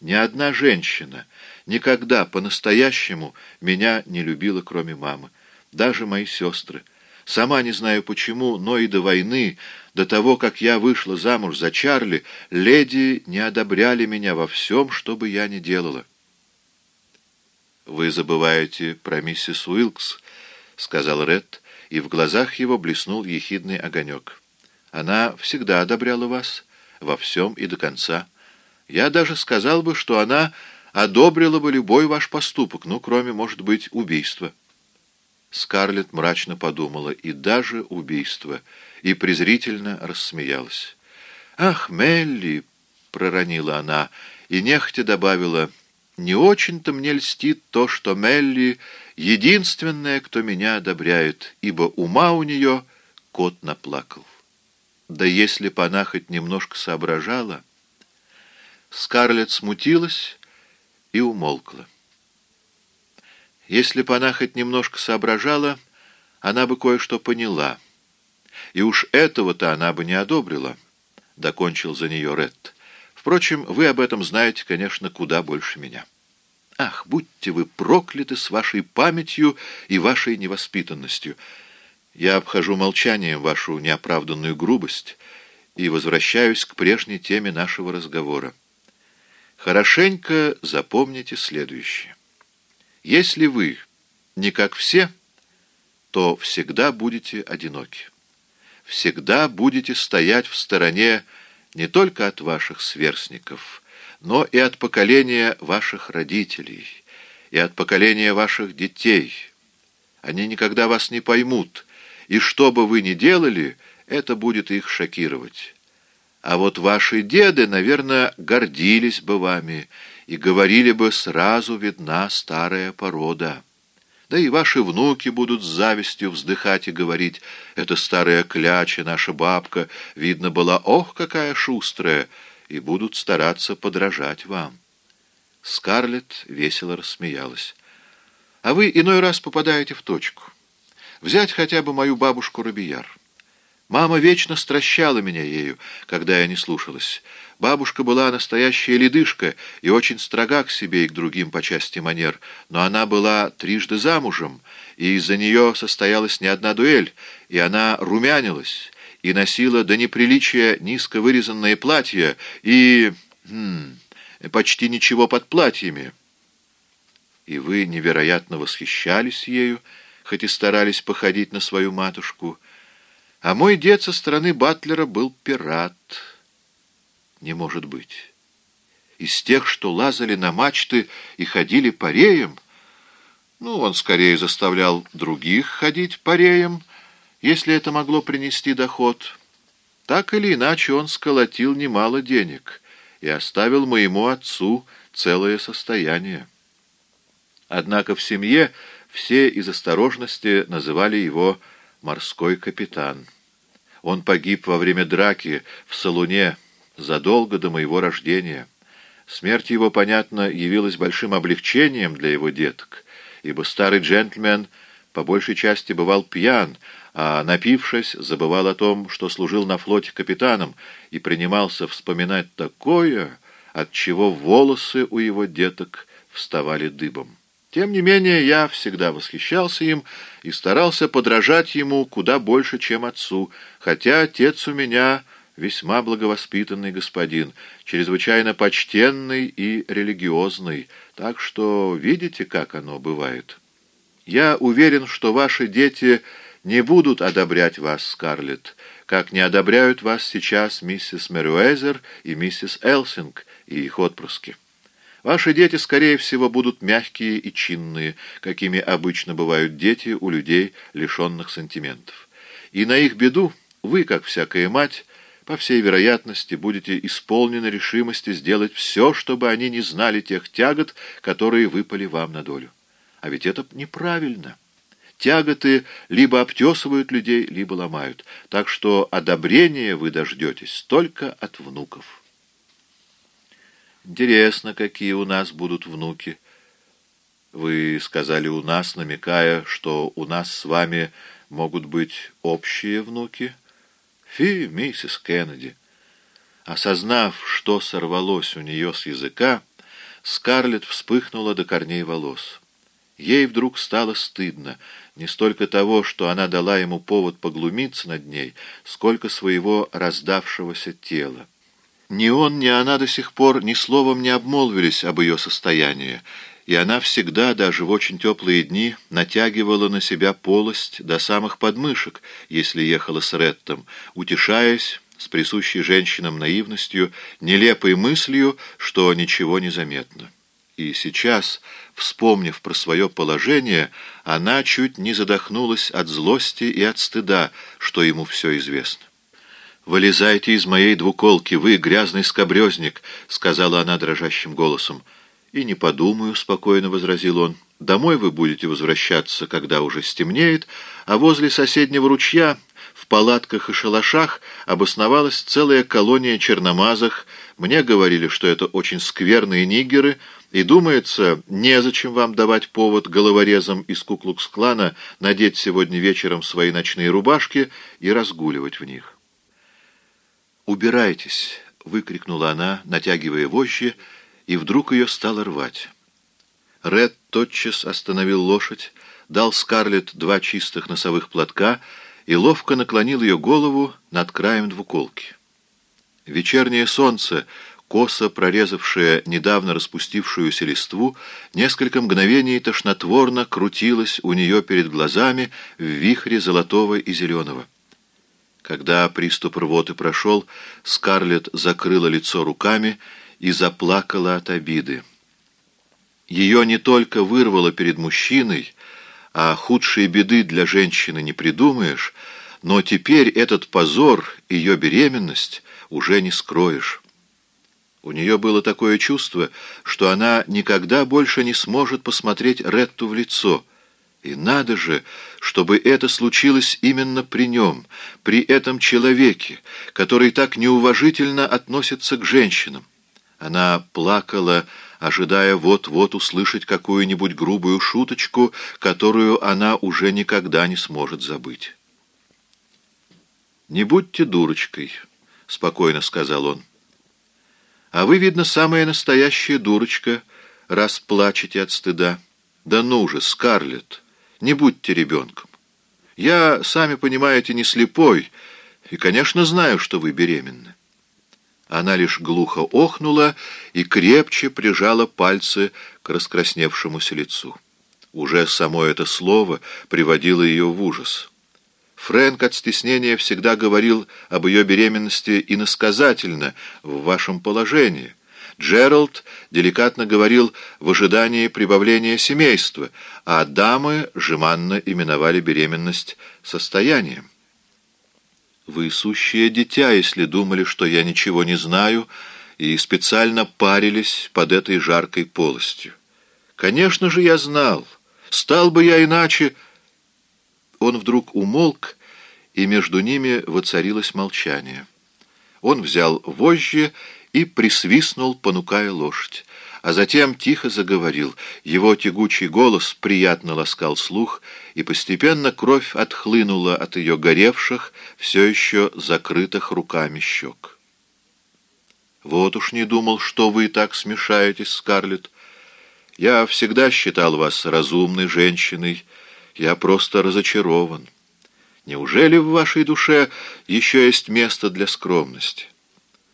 Ни одна женщина никогда по-настоящему меня не любила, кроме мамы. Даже мои сестры. Сама не знаю почему, но и до войны, до того, как я вышла замуж за Чарли, леди не одобряли меня во всем, что бы я ни делала. «Вы забываете про миссис Уилкс», — сказал Ред, и в глазах его блеснул ехидный огонек. «Она всегда одобряла вас, во всем и до конца». Я даже сказал бы, что она одобрила бы любой ваш поступок, ну, кроме, может быть, убийства. Скарлетт мрачно подумала, и даже убийство, и презрительно рассмеялась. «Ах, Мелли!» — проронила она, и нехотя добавила, «Не очень-то мне льстит то, что Мелли — единственная, кто меня одобряет, ибо ума у нее кот наплакал. Да если бы она хоть немножко соображала...» Скарлетт смутилась и умолкла. Если бы она хоть немножко соображала, она бы кое-что поняла. И уж этого-то она бы не одобрила, — докончил за нее Ретт. Впрочем, вы об этом знаете, конечно, куда больше меня. Ах, будьте вы прокляты с вашей памятью и вашей невоспитанностью. Я обхожу молчанием вашу неоправданную грубость и возвращаюсь к прежней теме нашего разговора. Хорошенько запомните следующее. Если вы не как все, то всегда будете одиноки. Всегда будете стоять в стороне не только от ваших сверстников, но и от поколения ваших родителей, и от поколения ваших детей. Они никогда вас не поймут, и что бы вы ни делали, это будет их шокировать. А вот ваши деды, наверное, гордились бы вами и говорили бы, сразу видна старая порода. Да и ваши внуки будут с завистью вздыхать и говорить, это старая кляча, наша бабка, видно была, ох, какая шустрая, и будут стараться подражать вам. Скарлетт весело рассмеялась. А вы иной раз попадаете в точку. Взять хотя бы мою бабушку Робияр. Мама вечно стращала меня ею, когда я не слушалась. Бабушка была настоящая ледышка и очень строга к себе и к другим по части манер, но она была трижды замужем, и из-за нее состоялась не одна дуэль, и она румянилась, и носила до неприличия низко вырезанные платья, и... Хм, почти ничего под платьями. И вы невероятно восхищались ею, хоть и старались походить на свою матушку, — а мой дед со стороны Батлера был пират. Не может быть. Из тех, что лазали на мачты и ходили пареем, ну, он скорее заставлял других ходить пареем, если это могло принести доход. Так или иначе он сколотил немало денег и оставил моему отцу целое состояние. Однако в семье все из осторожности называли его морской капитан. Он погиб во время драки в Салуне задолго до моего рождения. Смерть его, понятно, явилась большим облегчением для его деток, ибо старый джентльмен по большей части бывал пьян, а, напившись, забывал о том, что служил на флоте капитаном, и принимался вспоминать такое, от чего волосы у его деток вставали дыбом. Тем не менее, я всегда восхищался им и старался подражать ему куда больше, чем отцу, хотя отец у меня весьма благовоспитанный господин, чрезвычайно почтенный и религиозный, так что видите, как оно бывает. Я уверен, что ваши дети не будут одобрять вас, Скарлетт, как не одобряют вас сейчас миссис Мерюэзер и миссис Элсинг и их отпрыски. Ваши дети, скорее всего, будут мягкие и чинные, какими обычно бывают дети у людей, лишенных сантиментов. И на их беду вы, как всякая мать, по всей вероятности, будете исполнены решимости сделать все, чтобы они не знали тех тягот, которые выпали вам на долю. А ведь это неправильно. Тяготы либо обтесывают людей, либо ломают. Так что одобрения вы дождетесь только от внуков. Интересно, какие у нас будут внуки. Вы сказали «у нас», намекая, что у нас с вами могут быть общие внуки. Фи, миссис Кеннеди. Осознав, что сорвалось у нее с языка, Скарлетт вспыхнула до корней волос. Ей вдруг стало стыдно не столько того, что она дала ему повод поглумиться над ней, сколько своего раздавшегося тела. Ни он, ни она до сих пор ни словом не обмолвились об ее состоянии, и она всегда, даже в очень теплые дни, натягивала на себя полость до самых подмышек, если ехала с Реттом, утешаясь с присущей женщинам наивностью, нелепой мыслью, что ничего не заметно. И сейчас, вспомнив про свое положение, она чуть не задохнулась от злости и от стыда, что ему все известно. «Вылезайте из моей двуколки, вы, грязный скобрезник», — сказала она дрожащим голосом. «И не подумаю», — спокойно возразил он. «Домой вы будете возвращаться, когда уже стемнеет, а возле соседнего ручья в палатках и шалашах обосновалась целая колония черномазых. Мне говорили, что это очень скверные нигеры, и, думается, незачем вам давать повод головорезам из Куклукс-клана надеть сегодня вечером свои ночные рубашки и разгуливать в них. «Убирайтесь!» — выкрикнула она, натягивая вожжи, и вдруг ее стало рвать. Ред тотчас остановил лошадь, дал Скарлетт два чистых носовых платка и ловко наклонил ее голову над краем двуколки. Вечернее солнце, косо прорезавшее недавно распустившуюся листву, несколько мгновений тошнотворно крутилось у нее перед глазами в вихре золотого и зеленого. Когда приступ рвоты прошел, Скарлетт закрыла лицо руками и заплакала от обиды. Ее не только вырвало перед мужчиной, а худшие беды для женщины не придумаешь, но теперь этот позор, ее беременность, уже не скроешь. У нее было такое чувство, что она никогда больше не сможет посмотреть Ретту в лицо. И надо же, чтобы это случилось именно при нем, при этом человеке, который так неуважительно относится к женщинам. Она плакала, ожидая вот-вот услышать какую-нибудь грубую шуточку, которую она уже никогда не сможет забыть. «Не будьте дурочкой», — спокойно сказал он. «А вы, видно, самая настоящая дурочка, раз плачете от стыда. Да ну же, Скарлетт, не будьте ребенком. Я, сами понимаете, не слепой, и, конечно, знаю, что вы беременны». Она лишь глухо охнула и крепче прижала пальцы к раскрасневшемуся лицу. Уже само это слово приводило ее в ужас. Фрэнк от стеснения всегда говорил об ее беременности иносказательно, в вашем положении. Джеральд деликатно говорил в ожидании прибавления семейства, а дамы жеманно именовали беременность состоянием. Вы сущее дитя, если думали, что я ничего не знаю, и специально парились под этой жаркой полостью. Конечно же, я знал. Стал бы я иначе... Он вдруг умолк, и между ними воцарилось молчание. Он взял вожжи и присвистнул, понукая лошадь а затем тихо заговорил. Его тягучий голос приятно ласкал слух, и постепенно кровь отхлынула от ее горевших, все еще закрытых руками щек. «Вот уж не думал, что вы так смешаетесь, Скарлетт. Я всегда считал вас разумной женщиной. Я просто разочарован. Неужели в вашей душе еще есть место для скромности?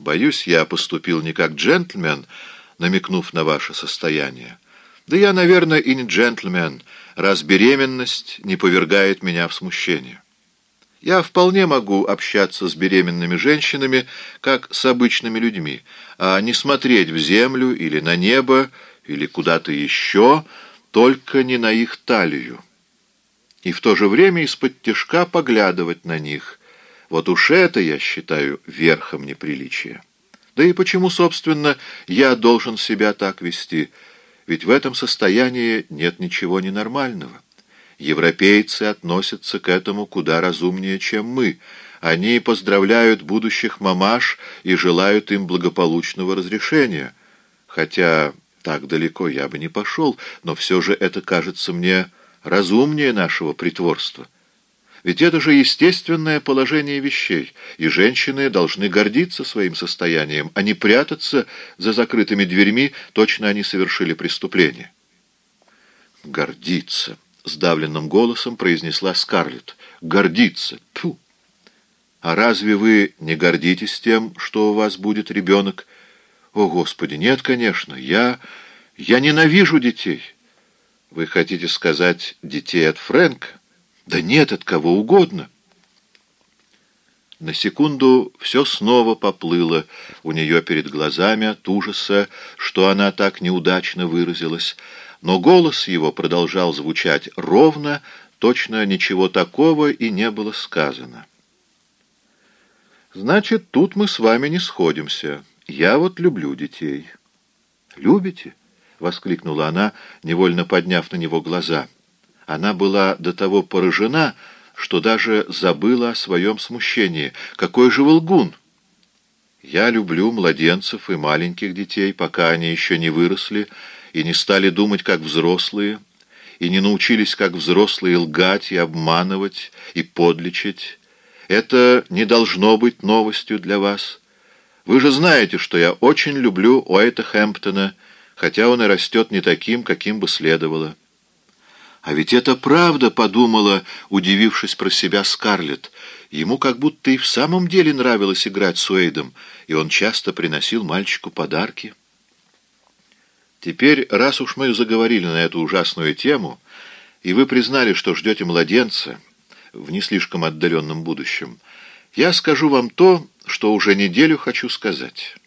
Боюсь, я поступил не как джентльмен, — намекнув на ваше состояние. Да я, наверное, и не джентльмен, раз беременность не повергает меня в смущение. Я вполне могу общаться с беременными женщинами, как с обычными людьми, а не смотреть в землю или на небо, или куда-то еще, только не на их талию. И в то же время из-под тяжка поглядывать на них. Вот уж это я считаю верхом неприличия. Да и почему, собственно, я должен себя так вести? Ведь в этом состоянии нет ничего ненормального. Европейцы относятся к этому куда разумнее, чем мы. Они поздравляют будущих мамаш и желают им благополучного разрешения. Хотя так далеко я бы не пошел, но все же это кажется мне разумнее нашего притворства. Ведь это же естественное положение вещей, и женщины должны гордиться своим состоянием, а не прятаться за закрытыми дверьми, точно они совершили преступление. «Гордиться!» — сдавленным голосом произнесла Скарлетт. «Гордиться! Тьфу! А разве вы не гордитесь тем, что у вас будет ребенок? О, Господи, нет, конечно, я... я ненавижу детей!» «Вы хотите сказать детей от Фрэнка?» Да нет, от кого угодно. На секунду все снова поплыло у нее перед глазами от ужаса, что она так неудачно выразилась, но голос его продолжал звучать ровно, точно ничего такого и не было сказано. «Значит, тут мы с вами не сходимся. Я вот люблю детей». «Любите?» — воскликнула она, невольно подняв на него глаза — она была до того поражена, что даже забыла о своем смущении. Какой же волгун! Я люблю младенцев и маленьких детей, пока они еще не выросли и не стали думать, как взрослые, и не научились, как взрослые, лгать и обманывать, и подлечить. Это не должно быть новостью для вас. Вы же знаете, что я очень люблю Уэйта Хэмптона, хотя он и растет не таким, каким бы следовало. «А ведь это правда», — подумала, удивившись про себя Скарлетт. Ему как будто и в самом деле нравилось играть с Уэйдом, и он часто приносил мальчику подарки. Теперь, раз уж мы заговорили на эту ужасную тему, и вы признали, что ждете младенца в не слишком отдаленном будущем, я скажу вам то, что уже неделю хочу сказать».